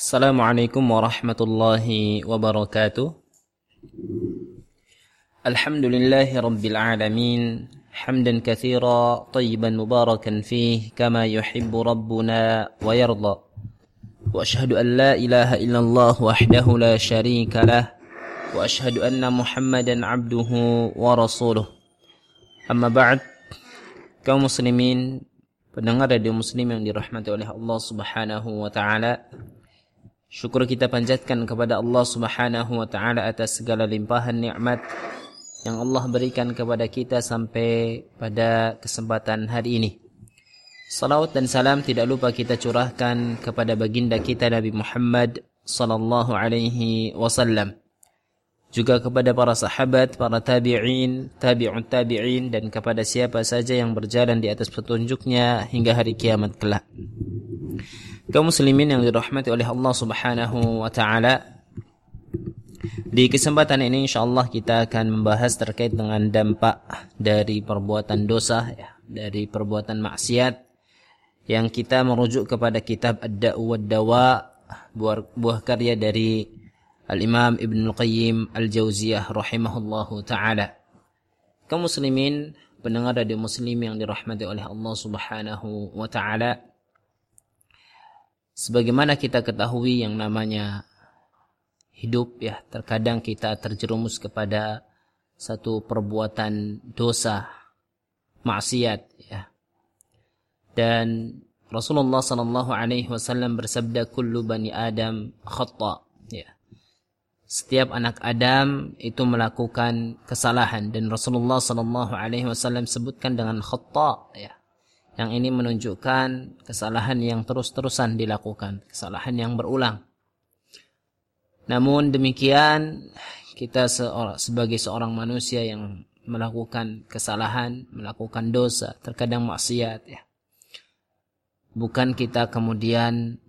السلام عليكم ورحمة الله وبركاته الحمد لله رب العالمين حمدا كثيرا طيبا مباركا فيه كما يحب ربنا ويرضى واشهد ان لا اله الا الله وحده لا شريك له واشهد ان محمدا عبده ورسوله اما بعد kaum muslimin pendengar radio muslim yang dirahmati oleh Allah Subhanahu wa taala Syukur kita panjatkan kepada Allah Subhanahu wa taala atas segala limpahan nikmat yang Allah berikan kepada kita sampai pada kesempatan hari ini. Salawat dan salam tidak lupa kita curahkan kepada baginda kita Nabi Muhammad sallallahu alaihi wasallam. Juga kepada para sahabat, para tabi'in, tabi'un tabi'in dan kepada siapa saja yang berjalan di atas petunjuknya hingga hari kiamat kelak kaum muslimin yang dirahmati oleh Allah Subhanahu wa taala. Di kesempatan ini insyaallah kita akan membahas terkait dengan dampak dari perbuatan dosa ya, dari perbuatan maksiat yang kita merujuk kepada kitab Ad-Da'u wad-Dawa buah, buah karya dari Al-Imam Ibn Al-Qayyim Al-Jauziyah rahimahullahu taala. Kaum muslimin, pendengar radio muslim yang dirahmati oleh Allah Subhanahu wa taala, sebagaimana kita ketahui yang namanya hidup ya terkadang kita terjerumus kepada satu perbuatan dosa maksiat ya. Dan Rasulullah sallallahu alaihi wasallam bersabda kullu bani adam khata setiap anak Adam itu melakukan kesalahan dan Rasulullah sallallahu alaihi wasallam sebutkan dengan khata ya yang ini menunjukkan kesalahan yang terus-terusan dilakukan, kesalahan yang berulang. Namun demikian, kita sebagai seorang manusia yang melakukan kesalahan, melakukan dosa, terkadang maksiat ya. Bukan kita kemudian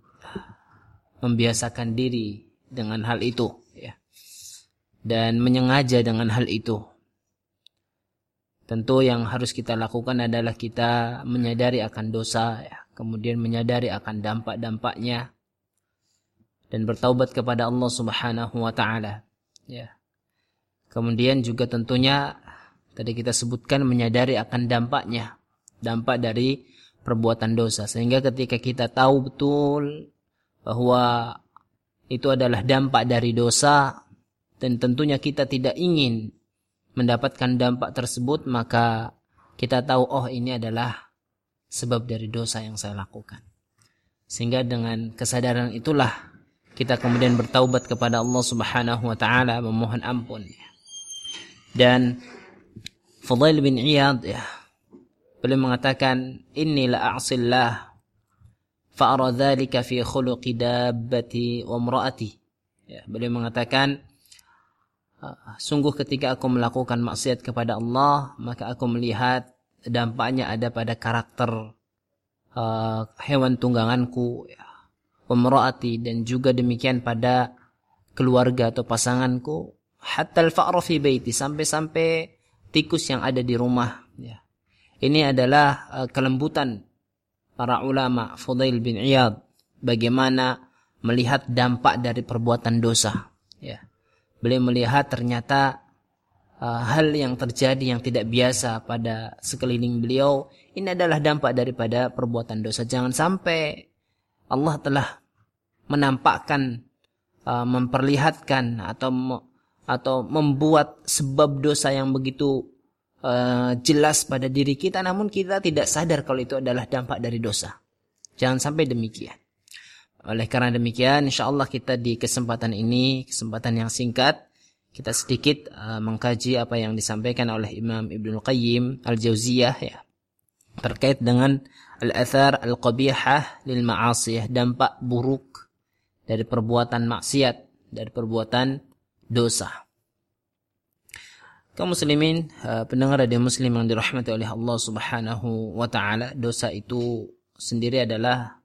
membiasakan diri dengan hal itu. Dan menyengaja dengan hal itu. Tentu yang harus kita lakukan adalah kita menyadari akan dosa, ya. kemudian menyadari akan dampak-dampaknya, dan bertaubat kepada Allah Subhanahu wa Ta'ala. Ya. Kemudian juga tentunya tadi kita sebutkan menyadari akan dampaknya, dampak dari perbuatan dosa, sehingga ketika kita tahu betul bahwa itu adalah dampak dari dosa, dan tentunya kita tidak ingin mendapatkan dampak tersebut maka kita tahu oh ini adalah sebab dari dosa yang saya lakukan. Sehingga dengan kesadaran itulah kita kemudian bertaubat kepada Allah Subhanahu wa taala memohon ampun Dan Fudail bin Iyad ya beliau mengatakan inni la a'sillah fa ara dzalika fi khuluqi dabbati wa imraati. Ya, beliau mengatakan sungguh ketika aku melakukan maksiat kepada Allah, maka aku melihat dampaknya ada pada karakter uh, hewan tungganganku, ya, umraati dan juga demikian pada keluarga atau pasanganku, hatta baiti sampai-sampai tikus yang ada di rumah, ya. Ini adalah uh, kelembutan para ulama Fudail bin Iyad bagaimana melihat dampak dari perbuatan dosa, beliau melihat ternyata uh, hal yang terjadi yang tidak biasa pada sekeliling beliau ini adalah dampak daripada perbuatan dosa. Jangan sampai Allah telah menampakkan, uh, memperlihatkan atau atau membuat sebab dosa yang begitu uh, jelas pada diri kita, namun kita tidak sadar kalau itu adalah dampak dari dosa. Jangan sampai demikian. Oleh karena demikian, insya Allah kita di kesempatan ini, kesempatan yang singkat, kita sedikit uh, mengkaji apa yang disampaikan oleh Imam Ibnu Qayyim Al-Jauziyah ya terkait dengan al-athar al-qabihah lil ma'asiyah, dampak buruk dari perbuatan maksiat, dari perbuatan dosa. Kaum muslimin, uh, pendengar radio muslim yang dirahmati oleh Allah Subhanahu wa taala, dosa itu sendiri adalah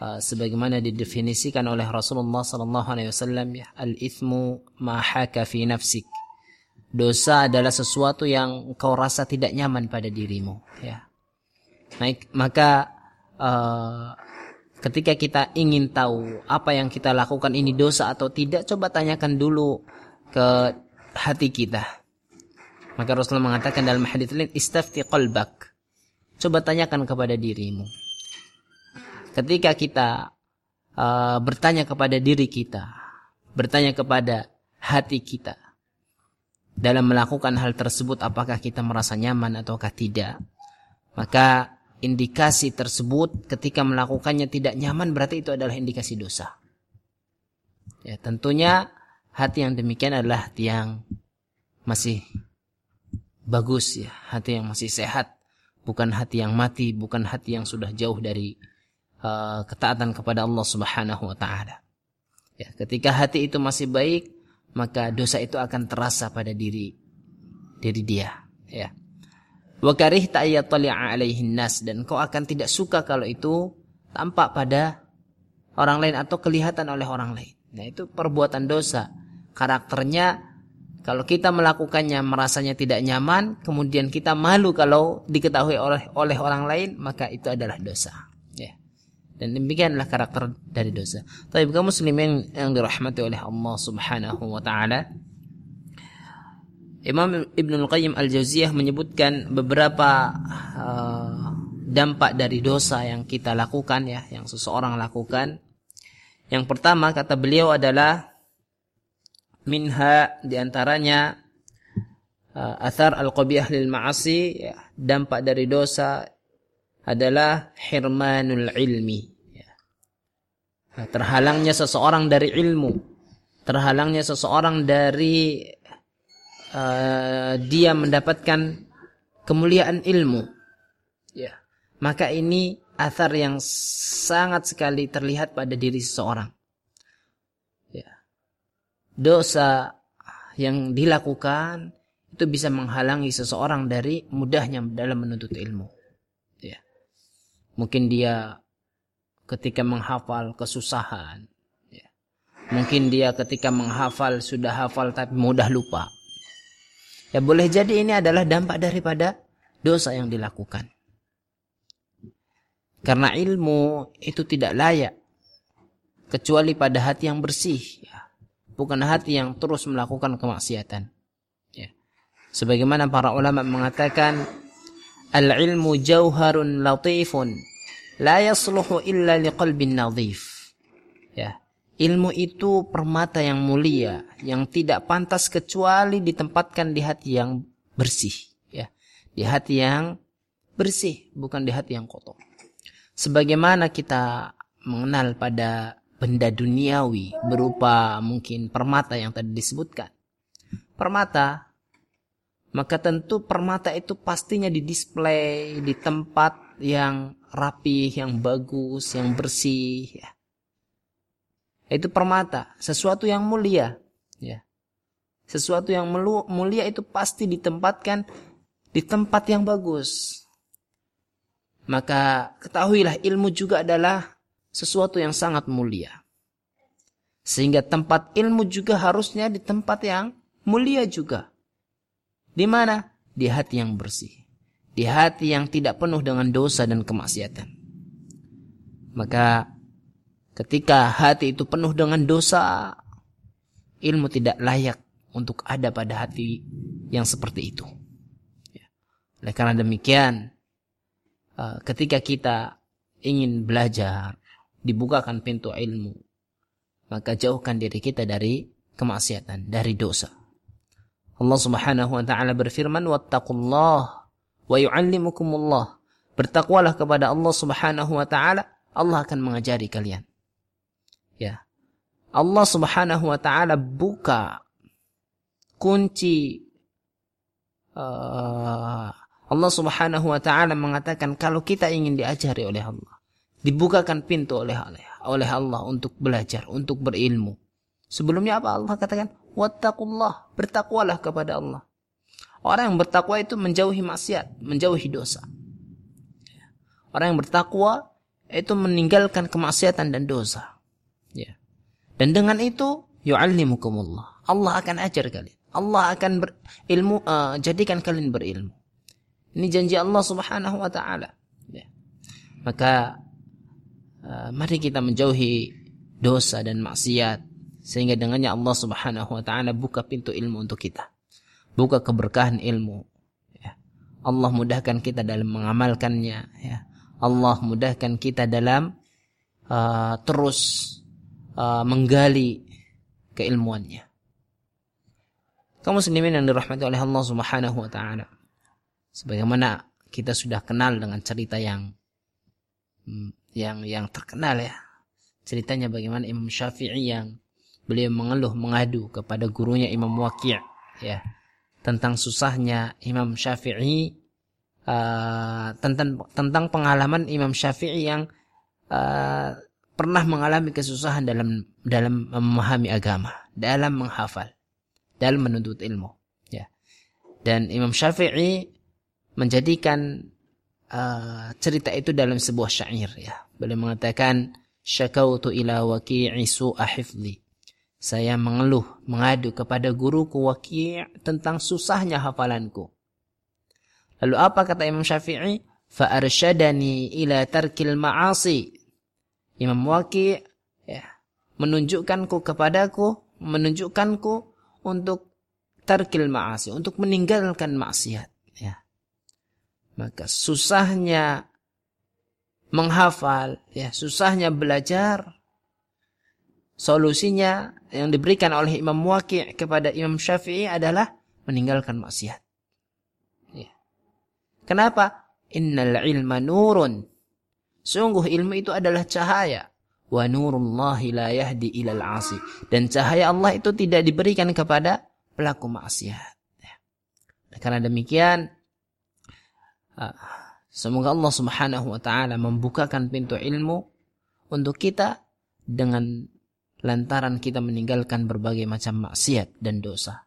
Uh, sebagaimana didefinisikan oleh Rasulullah sallallahu alaihi wasallam ya al-ithmu ma haka fi nafsik dosa adalah sesuatu yang kau rasa tidak nyaman pada dirimu ya Naik, maka uh, ketika kita ingin tahu apa yang kita lakukan ini dosa atau tidak, coba tanyakan dulu ke hati kita. Maka Rasulullah mengatakan dalam hadis lain, "Istafti qalbak." Coba tanyakan kepada dirimu. Ketika kita uh, bertanya kepada diri kita, bertanya kepada hati kita dalam melakukan hal tersebut apakah kita merasa nyaman ataukah tidak, maka indikasi tersebut ketika melakukannya tidak nyaman berarti itu adalah indikasi dosa. Ya, tentunya hati yang demikian adalah hati yang masih bagus ya, hati yang masih sehat, bukan hati yang mati, bukan hati yang sudah jauh dari uh, ketaatan kepada Allah Subhanahu wa taala. Ya, ketika hati itu masih baik, maka dosa itu akan terasa pada diri diri dia, ya wa karihta ayyatali'a alaihin nas dan kau akan tidak suka kalau itu tampak pada orang lain atau kelihatan oleh orang lain. Nah, itu perbuatan dosa. Karakternya kalau kita melakukannya merasanya tidak nyaman, kemudian kita malu kalau diketahui oleh oleh orang lain, maka itu adalah dosa. Dan demikianlah karakter dari dosa. Tapi kaum muslimin yang dirahmati oleh Allah Subhanahu wa taala, Imam Ibn Al-Qayyim Al-Jauziyah menyebutkan beberapa uh, dampak dari dosa yang kita lakukan ya, yang seseorang lakukan. Yang pertama kata beliau adalah minha di antaranya uh, athar al-qabiyah lil ma'asi ya, dampak dari dosa adalah hirmanul ilmi ya. terhalangnya seseorang dari ilmu terhalangnya seseorang dari uh, dia mendapatkan kemuliaan ilmu ya maka ini athar yang sangat sekali terlihat pada diri seseorang ya dosa yang dilakukan itu bisa menghalangi seseorang dari mudahnya dalam menuntut ilmu ya mungkin dia ketika menghafal kesusahan ya. mungkin dia ketika menghafal sudah hafal tapi mudah lupa Ya boleh jadi ini adalah dampak daripada dosa yang dilakukan. Karena ilmu itu tidak layak kecuali pada hati yang bersih, ya. bukan hati yang terus melakukan kemaksiatan. Ya. Sebagaimana para ulama mengatakan, al-ilmu jauharun latifun, la yasluhu illa liqalbin nadhif. Ya. Ilmu itu permata yang mulia, yang tidak pantas kecuali ditempatkan di hati yang bersih, ya. Di hati yang bersih, bukan di hati yang kotor. Sebagaimana kita mengenal pada benda duniawi berupa mungkin permata yang tadi disebutkan. Permata maka tentu permata itu pastinya didisplay di tempat yang rapi, yang bagus, yang bersih ya itu permata, sesuatu yang mulia, ya. Sesuatu yang mulia itu pasti ditempatkan di tempat yang bagus. Maka ketahuilah ilmu juga adalah sesuatu yang sangat mulia. Sehingga tempat ilmu juga harusnya di tempat yang mulia juga. Di mana? Di hati yang bersih. Di hati yang tidak penuh dengan dosa dan kemaksiatan. Maka Ketika hati itu penuh dengan dosa, ilmu tidak layak untuk ada pada hati yang seperti itu. Ya. Oleh karena demikian, uh, ketika kita ingin belajar, dibukakan pintu ilmu, maka jauhkan diri kita dari kemaksiatan, dari dosa. Allah Subhanahu wa taala berfirman, "Wattaqullah wa yu'allimukumullah." Bertakwalah kepada Allah Subhanahu wa taala, Allah akan mengajari kalian. Ya. Allah Subhanahu wa taala buka kunci uh, Allah Subhanahu wa taala mengatakan kalau kita ingin diajari oleh Allah, dibukakan pintu oleh oleh Allah untuk belajar, untuk berilmu. Sebelumnya apa Allah katakan? Wattaqullah, bertakwalah kepada Allah. Orang yang bertakwa itu menjauhi maksiat, menjauhi dosa. Orang yang bertakwa itu meninggalkan kemaksiatan dan dosa. Ya. Dan dengan itu yu'allimukumullah. Allah akan ajar kalian. Allah akan berilmu uh, jadikan kalian berilmu. Ini janji Allah Subhanahu wa taala. Ya. Maka uh, mari kita menjauhi dosa dan maksiat sehingga dengannya Allah Subhanahu wa taala buka pintu ilmu untuk kita. Buka keberkahan ilmu. Ya. Allah mudahkan kita dalam mengamalkannya ya. Allah mudahkan kita dalam uh, terus uh, menggali keilmuannya. Kaum muslimin yang dirahmati oleh Allah Subhanahu wa taala. Sebagaimana kita sudah kenal dengan cerita yang hmm, yang yang terkenal ya. Ceritanya bagaimana Imam Syafi'i yang beliau mengeluh mengadu kepada gurunya Imam Waqi' ya tentang susahnya Imam Syafi'i uh, tentang tentang pengalaman Imam Syafi'i yang uh, pernah mengalami kesusahan dalam dalam memahami agama, dalam menghafal dalam menuntut ilmu ya. Dan Imam Syafi'i menjadikan uh, cerita itu dalam sebuah syair ya. Beliau mengatakan syakautu ila waqi'i su'a saya mengeluh mengadu kepada guruku Waqi' tentang susahnya hafalanku lalu apa kata Imam Syafi'i fa arsyadani ila tarkil ma'asi Imam Waqi' ya menunjukkanku kepadaku menunjukkanku untuk tarkil ma'asi, untuk meninggalkan maksiat. Ya. Maka susahnya menghafal, ya susahnya belajar. Solusinya yang diberikan oleh Imam Waqi' kepada Imam Syafi'i adalah meninggalkan maksiat. Ya. Kenapa? Innal ilma nurun. Sungguh ilmu itu adalah cahaya wa nurullahi la yahdi ilal asi dan cahaya Allah itu tidak diberikan kepada pelaku maksiat ya. karena demikian ah, semoga Allah Subhanahu wa taala membukakan pintu ilmu untuk kita dengan lantaran kita meninggalkan berbagai macam maksiat dan dosa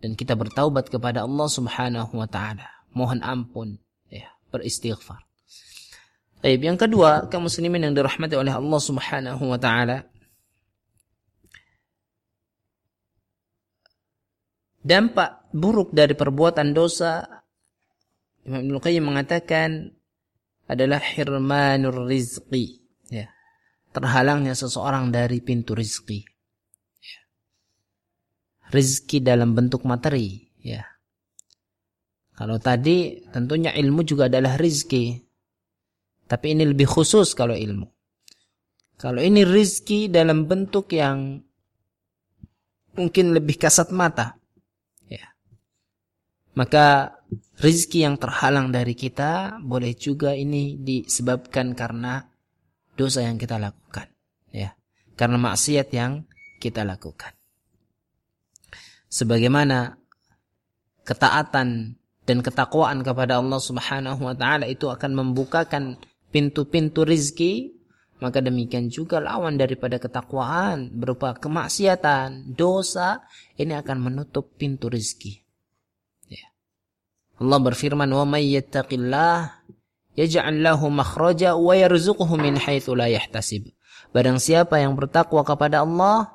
dan kita bertaubat kepada Allah Subhanahu wa taala mohon ampun ya beristighfar Baik, yang kedua, kaum muslimin yang dirahmati oleh Allah Subhanahu wa taala. Dampak buruk dari perbuatan dosa Imam Ibnu Qayyim mengatakan adalah hirmanur rizqi, ya. Terhalangnya seseorang dari pintu rizki. Rizki dalam bentuk materi, ya. Kalau tadi tentunya ilmu juga adalah rizki, tapi ini lebih khusus kalau ilmu. Kalau ini rizki dalam bentuk yang mungkin lebih kasat mata. Ya. Maka rizki yang terhalang dari kita boleh juga ini disebabkan karena dosa yang kita lakukan. Ya. Karena maksiat yang kita lakukan. Sebagaimana ketaatan dan ketakwaan kepada Allah Subhanahu wa taala itu akan membukakan pintu-pintu rizki, maka demikian juga lawan daripada ketakwaan berupa kemaksiatan, dosa, ini akan menutup pintu rizki. Ya. Allah berfirman, "Wa may yattaqillah yaj'al lahu makhraja wa yarzuquhu min haitsu la yahtasib." Barang siapa yang bertakwa kepada Allah,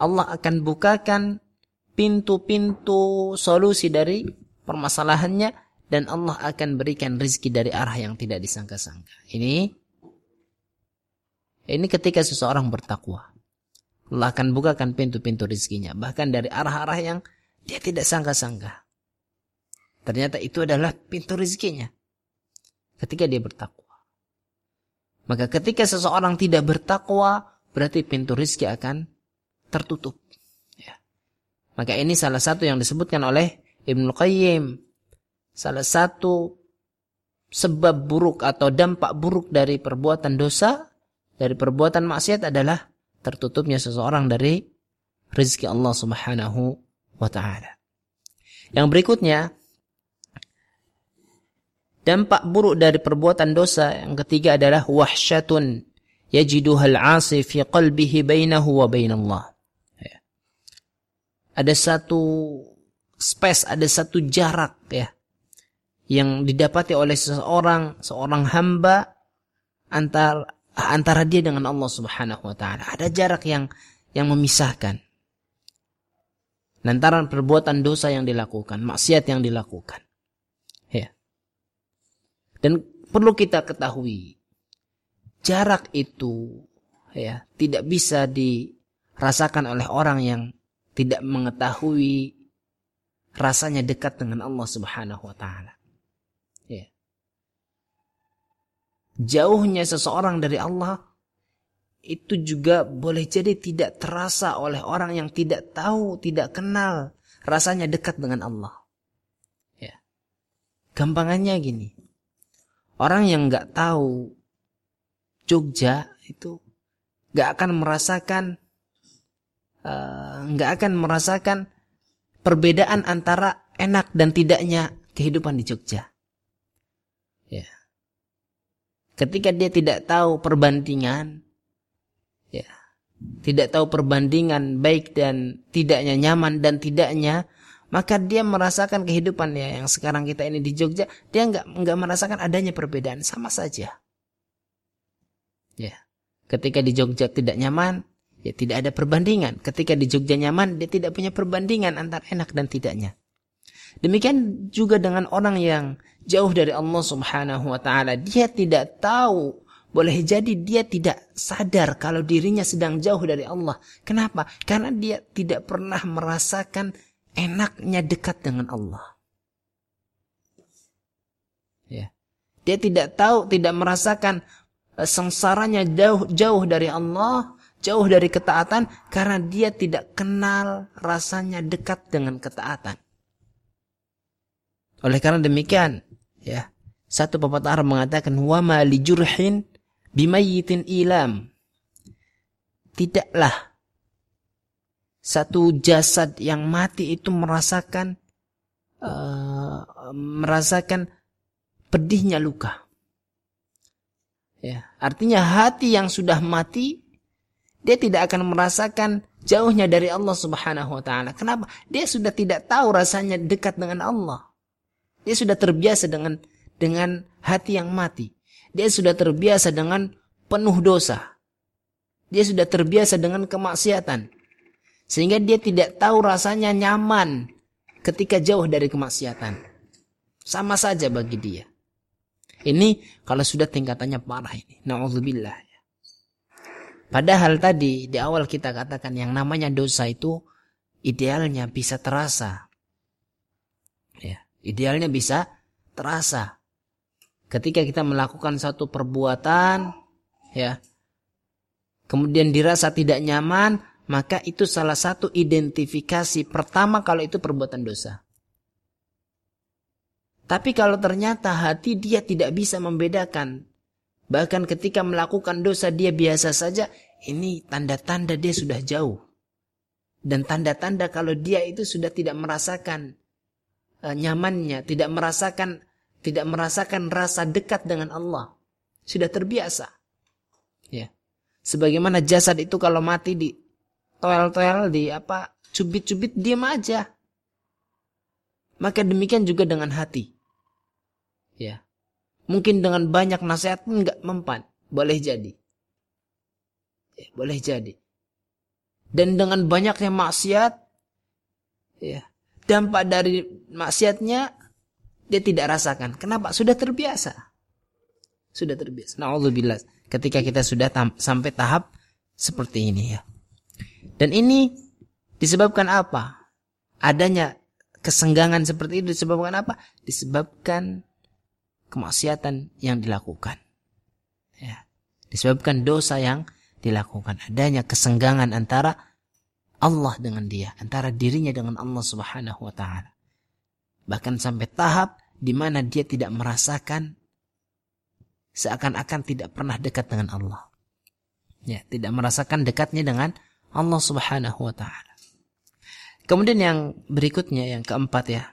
Allah akan bukakan pintu-pintu solusi dari permasalahannya dan Allah akan berikan rizki dari arah yang tidak disangka-sangka. Ini ini ketika seseorang bertakwa. Allah akan bukakan pintu-pintu rizkinya. Bahkan dari arah-arah yang dia tidak sangka-sangka. Ternyata itu adalah pintu rizkinya. Ketika dia bertakwa. Maka ketika seseorang tidak bertakwa, berarti pintu rizki akan tertutup. Ya. Maka ini salah satu yang disebutkan oleh Ibnu Qayyim salah satu sebab buruk atau dampak buruk dari perbuatan dosa, dari perbuatan maksiat adalah tertutupnya seseorang dari rezeki Allah Subhanahu wa taala. Yang berikutnya dampak buruk dari perbuatan dosa yang ketiga adalah wahsyatun yajiduha al-'asi fi qalbihi bainahu wa bainallah. Ya. Ada satu space, ada satu jarak ya yang didapati oleh seseorang, seorang hamba antara antara dia dengan Allah Subhanahu wa taala. Ada jarak yang yang memisahkan. Lantaran perbuatan dosa yang dilakukan, maksiat yang dilakukan. Dan perlu kita ketahui jarak itu ya tidak bisa dirasakan oleh orang yang tidak mengetahui rasanya dekat dengan Allah Subhanahu wa taala. Ya. Jauhnya seseorang dari Allah itu juga boleh jadi tidak terasa oleh orang yang tidak tahu, tidak kenal rasanya dekat dengan Allah. Ya. Gampangannya gini. Orang yang nggak tahu Jogja itu nggak akan merasakan eh, nggak uh, akan merasakan perbedaan antara enak dan tidaknya kehidupan di Jogja. Ya. Ketika dia tidak tahu perbandingan, ya, tidak tahu perbandingan baik dan tidaknya nyaman dan tidaknya, maka dia merasakan kehidupannya yang sekarang kita ini di Jogja, dia nggak nggak merasakan adanya perbedaan, sama saja. Ya, ketika di Jogja tidak nyaman, Ya tidak ada perbandingan. Ketika di Jogja nyaman, dia tidak punya perbandingan antara enak dan tidaknya. Demikian juga dengan orang yang jauh dari Allah Subhanahu wa taala, dia tidak tahu boleh jadi dia tidak sadar kalau dirinya sedang jauh dari Allah. Kenapa? Karena dia tidak pernah merasakan enaknya dekat dengan Allah. Ya. Dia tidak tahu, tidak merasakan eh, sengsaranya jauh jauh dari Allah jauh dari ketaatan karena dia tidak kenal rasanya dekat dengan ketaatan. Oleh karena demikian, ya, satu pepatah Arab mengatakan wa ma li jurhin bimayyitin ilam. Tidaklah satu jasad yang mati itu merasakan uh, merasakan pedihnya luka. Ya, artinya hati yang sudah mati dia tidak akan merasakan jauhnya dari Allah Subhanahu wa taala. Kenapa? Dia sudah tidak tahu rasanya dekat dengan Allah. Dia sudah terbiasa dengan dengan hati yang mati. Dia sudah terbiasa dengan penuh dosa. Dia sudah terbiasa dengan kemaksiatan. Sehingga dia tidak tahu rasanya nyaman ketika jauh dari kemaksiatan. Sama saja bagi dia. Ini kalau sudah tingkatannya parah ini. Nauzubillah. Padahal tadi di awal kita katakan yang namanya dosa itu idealnya bisa terasa. Ya, idealnya bisa terasa. Ketika kita melakukan satu perbuatan, ya, kemudian dirasa tidak nyaman, maka itu salah satu identifikasi pertama kalau itu perbuatan dosa. Tapi kalau ternyata hati dia tidak bisa membedakan Bahkan ketika melakukan dosa dia biasa saja, ini tanda-tanda dia sudah jauh. Dan tanda-tanda kalau dia itu sudah tidak merasakan uh, nyamannya, tidak merasakan tidak merasakan rasa dekat dengan Allah. Sudah terbiasa. Ya. Sebagaimana jasad itu kalau mati di toel-toel di apa cubit-cubit diam aja. Maka demikian juga dengan hati. Ya. Mungkin dengan banyak nasihat pun nggak mempan. Boleh jadi. Ya, boleh jadi. Dan dengan banyaknya maksiat, ya, dampak dari maksiatnya dia tidak rasakan. Kenapa? Sudah terbiasa. Sudah terbiasa. Nauzubillah. Ketika kita sudah sampai tahap seperti ini ya. Dan ini disebabkan apa? Adanya kesenggangan seperti itu disebabkan apa? Disebabkan kemaksiatan yang dilakukan. Ya. Disebabkan dosa yang dilakukan. Adanya kesenggangan antara Allah dengan dia. Antara dirinya dengan Allah subhanahu wa ta'ala. Bahkan sampai tahap di mana dia tidak merasakan seakan-akan tidak pernah dekat dengan Allah. Ya, tidak merasakan dekatnya dengan Allah Subhanahu wa taala. Kemudian yang berikutnya yang keempat ya.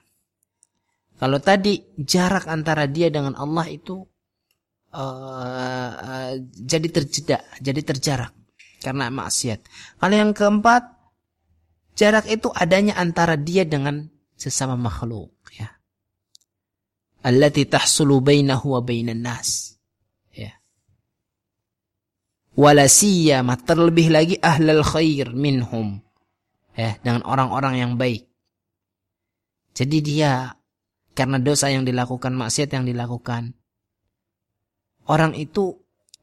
Kalau tadi jarak antara dia dengan Allah itu uh, uh, jadi terjeda, jadi terjarak karena maksiat. Kalau yang keempat, jarak itu adanya antara dia dengan sesama makhluk ya. Allati tahsulu bainahu wa bainan nas. Ya. Wala siyama terlebih lagi ahlul khair minhum. Ya, dengan orang-orang yang baik. Jadi dia karena dosa yang dilakukan, maksiat yang dilakukan. Orang itu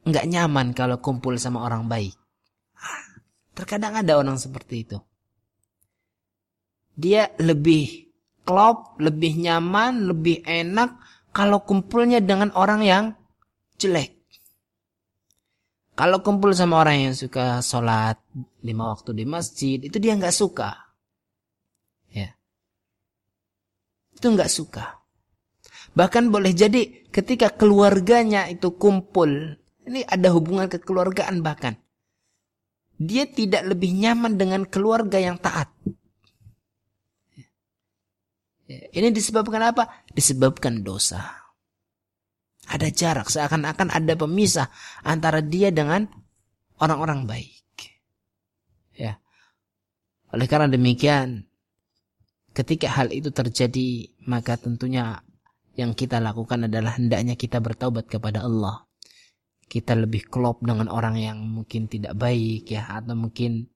nggak nyaman kalau kumpul sama orang baik. Terkadang ada orang seperti itu. Dia lebih klop, lebih nyaman, lebih enak kalau kumpulnya dengan orang yang jelek. Kalau kumpul sama orang yang suka sholat lima waktu di masjid, itu dia nggak suka. Ya, itu nggak suka. Bahkan boleh jadi ketika keluarganya itu kumpul, ini ada hubungan kekeluargaan bahkan. Dia tidak lebih nyaman dengan keluarga yang taat. Ya, ini disebabkan apa? Disebabkan dosa. Ada jarak, seakan-akan ada pemisah antara dia dengan orang-orang baik. Ya. Oleh karena demikian, ketika hal itu terjadi, maka tentunya yang kita lakukan adalah hendaknya kita bertaubat kepada Allah. Kita lebih klop dengan orang yang mungkin tidak baik ya atau mungkin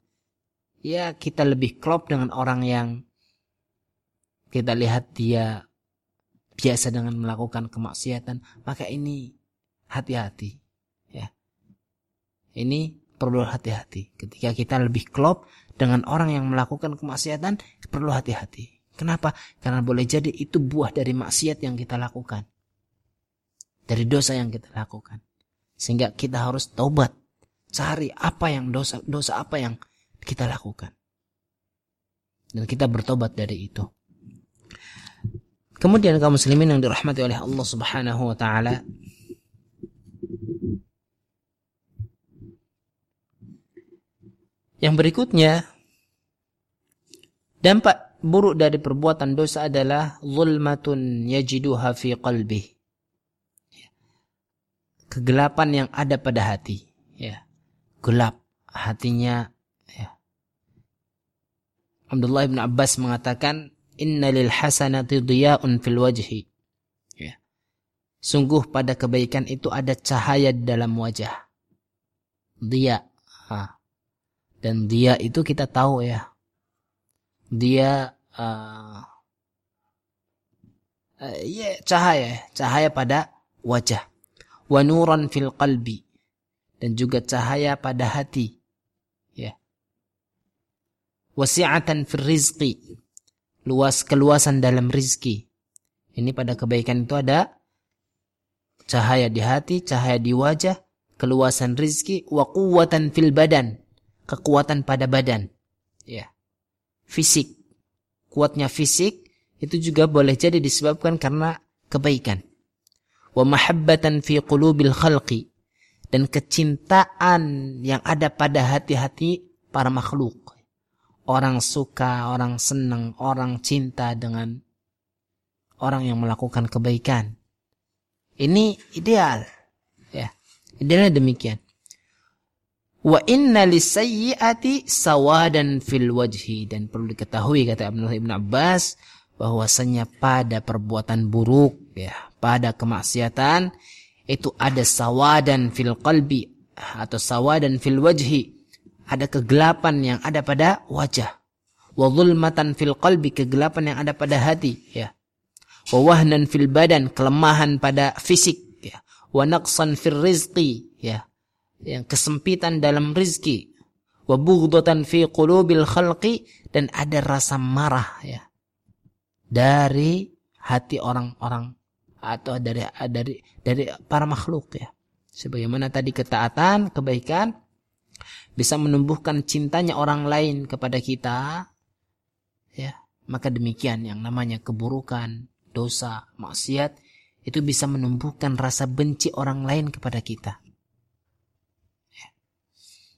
ya kita lebih klop dengan orang yang kita lihat dia biasa dengan melakukan kemaksiatan, maka ini hati-hati. Ya. Ini perlu hati-hati. Ketika kita lebih klop dengan orang yang melakukan kemaksiatan, perlu hati-hati. Kenapa? Karena boleh jadi itu buah dari maksiat yang kita lakukan. Dari dosa yang kita lakukan. Sehingga kita harus taubat. Cari apa yang dosa, dosa apa yang kita lakukan. Dan kita bertobat dari itu. Kemudian kaum muslimin yang dirahmati oleh Allah Subhanahu wa taala Yang berikutnya dampak buruk dari perbuatan dosa adalah zulmatun yajiduha fi qalbi. Kegelapan yang ada pada hati, ya. Gelap hatinya ya. Abdullah bin Abbas mengatakan inna lil hasanati diya'un fil wajhi. Ya. Sungguh pada kebaikan itu ada cahaya dalam wajah. Dia. Ha. Dan dia itu kita tahu ya. Dia uh, uh, ya cahaya, cahaya pada wajah. Wa nuran fil qalbi. Dan juga cahaya pada hati. Ya. Wasi'atan fil rizqi luas keluasan dalam rizki. Ini pada kebaikan itu ada cahaya di hati, cahaya di wajah, keluasan rizki, wa quwwatan fil badan, kekuatan pada badan. Ya. Fisik. Kuatnya fisik itu juga boleh jadi disebabkan karena kebaikan. Wa mahabbatan fi qulubil khalqi dan kecintaan yang ada pada hati-hati para makhluk orang suka, orang senang, orang cinta dengan orang yang melakukan kebaikan. Ini ideal. Ya. Idealnya demikian. Wa inna lisayyiati sawadan fil wajhi dan perlu diketahui kata Abdullah Ibn Abbas bahwasanya pada perbuatan buruk ya, pada kemaksiatan itu ada sawadan fil qalbi atau sawadan fil wajhi ada kegelapan yang ada pada wajah. Wa zulmatan fil qalbi, kegelapan yang ada pada hati, ya. Wa wahnan fil badan, kelemahan pada fisik, ya. Wa naqsan fil rizqi, ya. Yang kesempitan dalam rizki. Wa bughdatan fi qulubil khalqi dan ada rasa marah, ya. Dari hati orang-orang atau dari dari dari para makhluk ya. Sebagaimana tadi ketaatan, kebaikan, bisa menumbuhkan cintanya orang lain kepada kita, ya, maka demikian yang namanya keburukan, dosa, maksiat itu bisa menumbuhkan rasa benci orang lain kepada kita. Ya.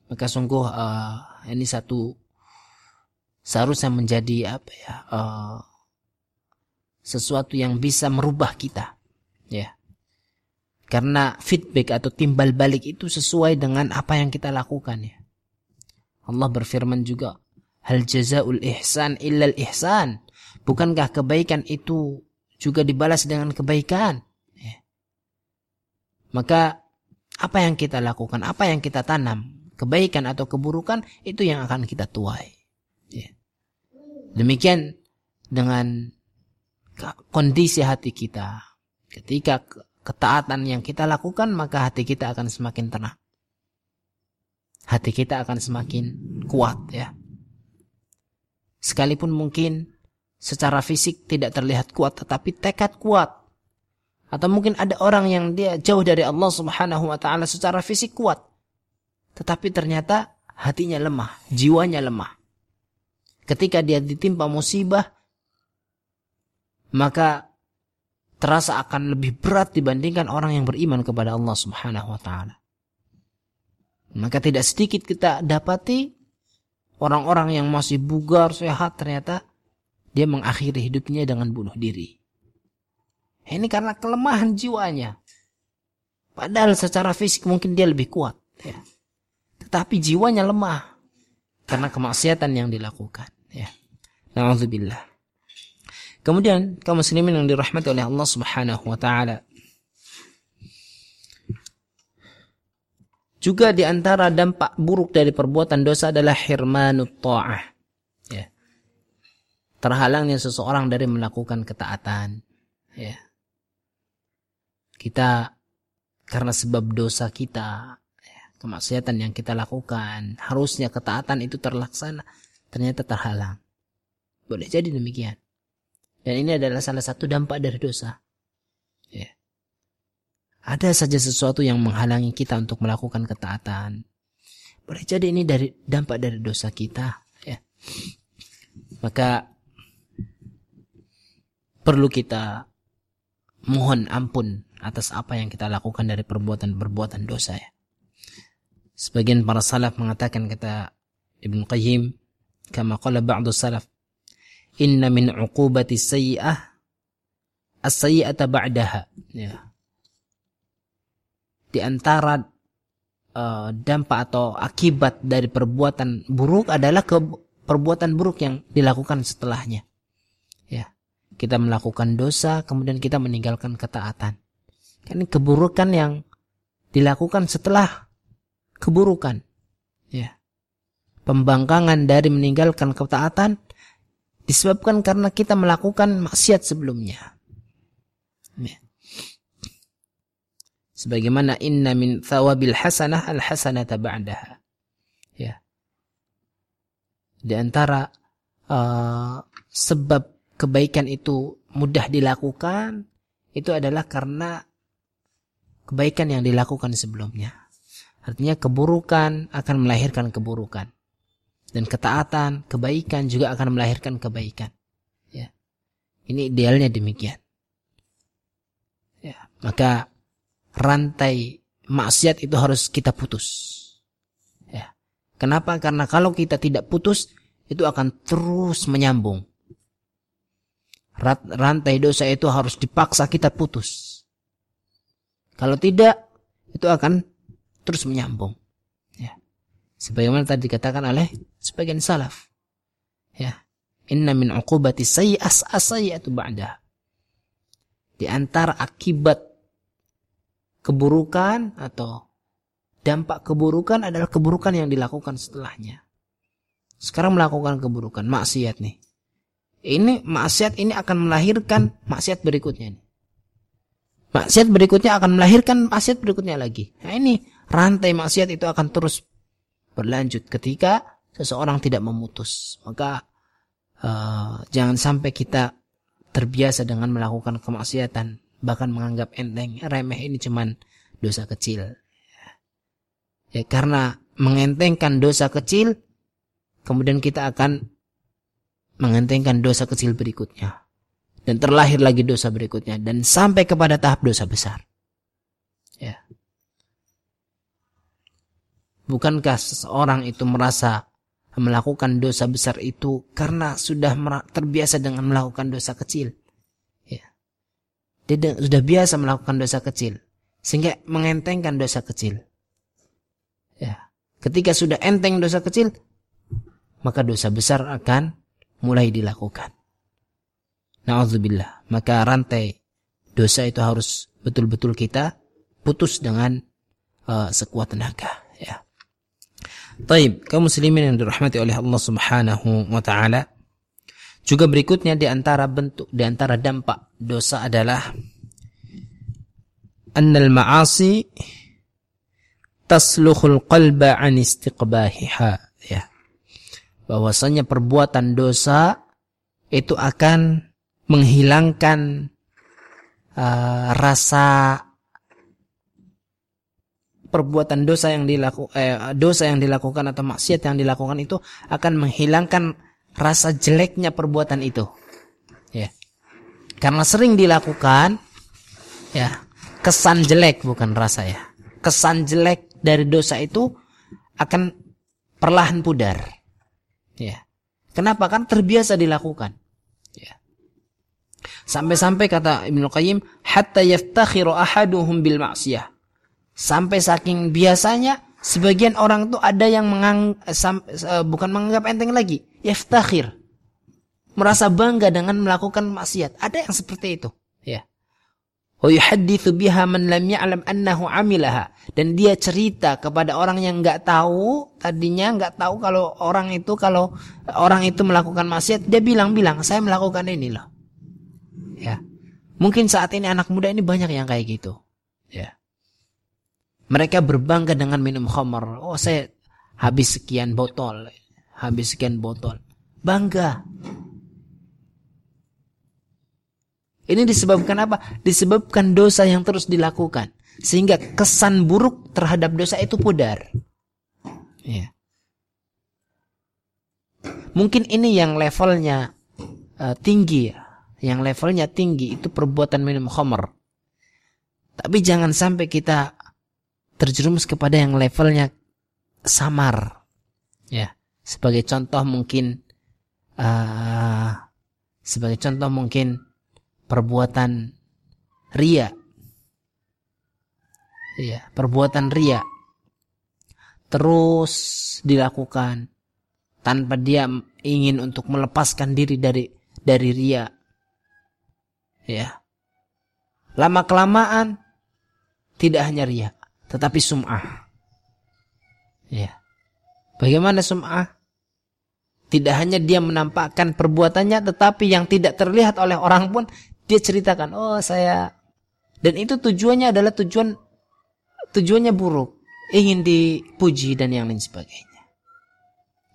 Maka sungguh uh, ini satu seharusnya menjadi apa ya uh, sesuatu yang bisa merubah kita, ya. Karena feedback atau timbal balik itu sesuai dengan apa yang kita lakukan ya. Allah berfirman juga, Hal jazaul ihsan illal ihsan. Bukankah kebaikan itu juga dibalas dengan kebaikan? Ya. Maka apa yang kita lakukan, apa yang kita tanam, kebaikan atau keburukan itu yang akan kita tuai. Ya. Demikian dengan kondisi hati kita. Ketika ketaatan yang kita lakukan, maka hati kita akan semakin tenang. Hati kita akan semakin kuat ya. Sekalipun mungkin secara fisik tidak terlihat kuat, tetapi tekad kuat. Atau mungkin ada orang yang dia jauh dari Allah Subhanahu wa taala secara fisik kuat. Tetapi ternyata hatinya lemah, jiwanya lemah. Ketika dia ditimpa musibah, maka terasa akan lebih berat dibandingkan orang yang beriman kepada Allah Subhanahu wa taala. Maka tidak sedikit kita dapati orang-orang yang masih bugar, sehat ternyata dia mengakhiri hidupnya dengan bunuh diri. Ini karena kelemahan jiwanya. Padahal secara fisik mungkin dia lebih kuat. Ya. Tetapi jiwanya lemah. Karena kemaksiatan yang dilakukan. Ya. Na'udzubillah. Kemudian kaum muslimin yang dirahmati oleh Allah Subhanahu wa taala. Juga di antara dampak buruk dari perbuatan dosa adalah hirmanut ta'ah. Ya. Terhalangnya seseorang dari melakukan ketaatan. Ya. Kita karena sebab dosa kita, ya, kemaksiatan yang kita lakukan, harusnya ketaatan itu terlaksana, ternyata terhalang. Boleh jadi demikian. Dan ini adalah salah satu dampak dari dosa. Ya. Ada saja sesuatu yang menghalangi kita untuk melakukan ketaatan. Boleh jadi ini dari dampak dari dosa kita. Ya. Maka perlu kita mohon ampun atas apa yang kita lakukan dari perbuatan-perbuatan dosa ya. Sebagian para salaf mengatakan kata Ibn Qayyim kama qala ba'du salaf inna min uqubati sayyi'ah as-sayyi'ata ba'daha ya di antara uh, dampak atau akibat dari perbuatan buruk adalah ke perbuatan buruk yang dilakukan setelahnya ya kita melakukan dosa kemudian kita meninggalkan ketaatan kan ini keburukan yang dilakukan setelah keburukan ya pembangkangan dari meninggalkan ketaatan disebabkan karena kita melakukan maksiat sebelumnya. Ya. Sebagaimana inna min thawabil hasanah al hasanata ba'daha. Ya. Di antara uh, sebab kebaikan itu mudah dilakukan itu adalah karena kebaikan yang dilakukan sebelumnya. Artinya keburukan akan melahirkan keburukan dan ketaatan, kebaikan juga akan melahirkan kebaikan. Ya. Ini idealnya demikian. Ya, maka rantai maksiat itu harus kita putus. Ya. Kenapa? Karena kalau kita tidak putus, itu akan terus menyambung. Rantai dosa itu harus dipaksa kita putus. Kalau tidak, itu akan terus menyambung. Sebagaimana tadi dikatakan oleh sebagian salaf. Ya. Inna min uqubati sayyi'as asayyatu ba'da. Di antara akibat keburukan atau dampak keburukan adalah keburukan yang dilakukan setelahnya. Sekarang melakukan keburukan, maksiat nih. Ini maksiat ini akan melahirkan maksiat berikutnya. Maksiat berikutnya akan melahirkan maksiat berikutnya lagi. Nah ini rantai maksiat itu akan terus berlanjut ketika seseorang tidak memutus. Maka uh, jangan sampai kita terbiasa dengan melakukan kemaksiatan, bahkan menganggap enteng, remeh ini cuman dosa kecil. Ya, karena mengentengkan dosa kecil, kemudian kita akan mengentengkan dosa kecil berikutnya. Dan terlahir lagi dosa berikutnya. Dan sampai kepada tahap dosa besar. Ya. Bukankah seseorang itu merasa melakukan dosa besar itu karena sudah terbiasa dengan melakukan dosa kecil? Ya. Dia sudah biasa melakukan dosa kecil sehingga mengentengkan dosa kecil. Ya. Ketika sudah enteng dosa kecil, maka dosa besar akan mulai dilakukan. Nauzubillah. Maka rantai dosa itu harus betul-betul kita putus dengan uh, sekuat tenaga. Taib, kaum muslimin yang dirahmati oleh Allah Subhanahu wa taala. Juga berikutnya di antara bentuk di antara dampak dosa adalah annal ma'asi tasluhul qalba an istiqbahiha ya. Bahwasanya perbuatan dosa itu akan menghilangkan uh, rasa perbuatan dosa yang dilakukan eh, dosa yang dilakukan atau maksiat yang dilakukan itu akan menghilangkan rasa jeleknya perbuatan itu. Ya. Karena sering dilakukan ya, kesan jelek bukan rasa ya. Kesan jelek dari dosa itu akan perlahan pudar. Ya. Kenapa? Kan terbiasa dilakukan. Ya. Sampai-sampai kata Ibnu Qayyim, hatta yaftakhiru ahaduhum bil ma'siyah. Sampai saking biasanya sebagian orang tuh ada yang mengang, sam, uh, bukan menganggap enteng lagi, yaftakhir. Merasa bangga dengan melakukan maksiat. Ada yang seperti itu, ya. yuhadditsu biha man lam annahu amilaha dan dia cerita kepada orang yang nggak tahu tadinya nggak tahu kalau orang itu kalau orang itu melakukan maksiat dia bilang-bilang saya melakukan ini loh ya mungkin saat ini anak muda ini banyak yang kayak gitu ya mereka berbangga dengan minum khamar. Oh, saya habis sekian botol. Habis sekian botol. Bangga. Ini disebabkan apa? Disebabkan dosa yang terus dilakukan. Sehingga kesan buruk terhadap dosa itu pudar. Ya. Mungkin ini yang levelnya uh, tinggi. Yang levelnya tinggi itu perbuatan minum khamar. Tapi jangan sampai kita terjerumus kepada yang levelnya samar. Ya, sebagai contoh mungkin uh, sebagai contoh mungkin perbuatan ria. Ya, perbuatan ria terus dilakukan tanpa dia ingin untuk melepaskan diri dari dari ria. Ya. Lama kelamaan tidak hanya ria, tetapi sum'ah. Ya. Bagaimana sum'ah? Tidak hanya dia menampakkan perbuatannya, tetapi yang tidak terlihat oleh orang pun dia ceritakan, oh saya dan itu tujuannya adalah tujuan tujuannya buruk, ingin dipuji dan yang lain sebagainya.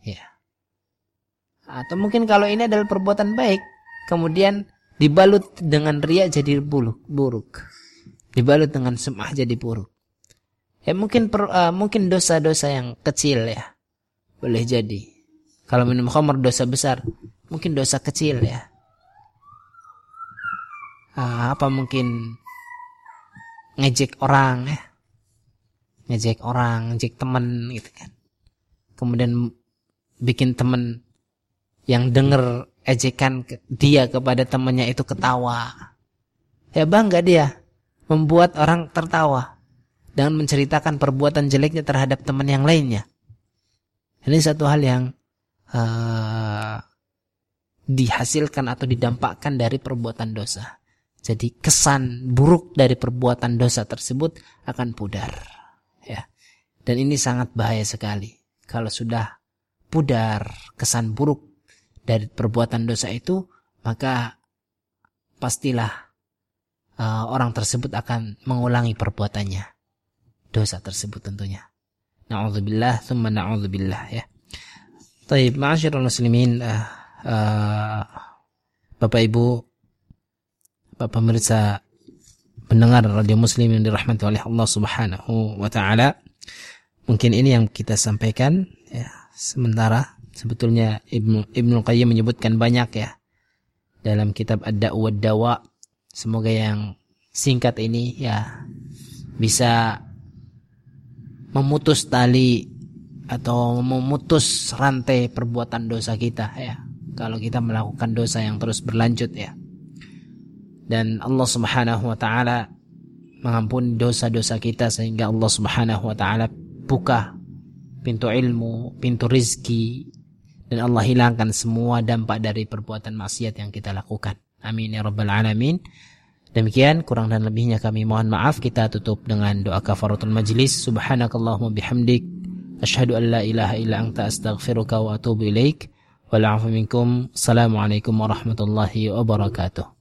Ya. Atau mungkin kalau ini adalah perbuatan baik, kemudian dibalut dengan ria jadi buruk, buruk. Dibalut dengan sum'ah jadi buruk. Ya mungkin per, uh, mungkin dosa-dosa yang kecil ya. Boleh jadi. Kalau minum khamr dosa besar, mungkin dosa kecil ya. Uh, apa mungkin ngejek orang ya. Ngejek orang, ngejek teman gitu kan. Kemudian bikin teman yang denger ejekan dia kepada temannya itu ketawa. Ya bangga dia membuat orang tertawa dengan menceritakan perbuatan jeleknya terhadap teman yang lainnya. Ini satu hal yang uh, dihasilkan atau didampakkan dari perbuatan dosa. Jadi kesan buruk dari perbuatan dosa tersebut akan pudar. Ya. Dan ini sangat bahaya sekali. Kalau sudah pudar kesan buruk dari perbuatan dosa itu, maka pastilah uh, orang tersebut akan mengulangi perbuatannya dosa tersebut tentunya. Na'udzubillah, thumma na'udzubillah ya. Taib, ma'asyirul muslimin, uh, uh, Bapak Ibu, Bapak pemirsa pendengar radio muslim yang dirahmati oleh Allah subhanahu wa ta'ala. Mungkin ini yang kita sampaikan ya. Sementara sebetulnya Ibnu Ibnu Qayyim menyebutkan banyak ya dalam kitab Ad-Da'wa Dawa. Semoga yang singkat ini ya bisa memutus tali atau memutus rantai perbuatan dosa kita ya kalau kita melakukan dosa yang terus berlanjut ya dan Allah Subhanahu wa taala mengampuni dosa-dosa kita sehingga Allah Subhanahu wa taala buka pintu ilmu, pintu rizki dan Allah hilangkan semua dampak dari perbuatan maksiat yang kita lakukan. Amin ya rabbal alamin. Demikian kurang dan lebihnya kami mohon maaf. Kita tutup dengan doa kafaratul majlis. Subhanakallahumma bihamdik. Asyhadu an la ilaha illa anta astaghfiruka wa atubu ilaik. Wal minkum. Assalamualaikum warahmatullahi wabarakatuh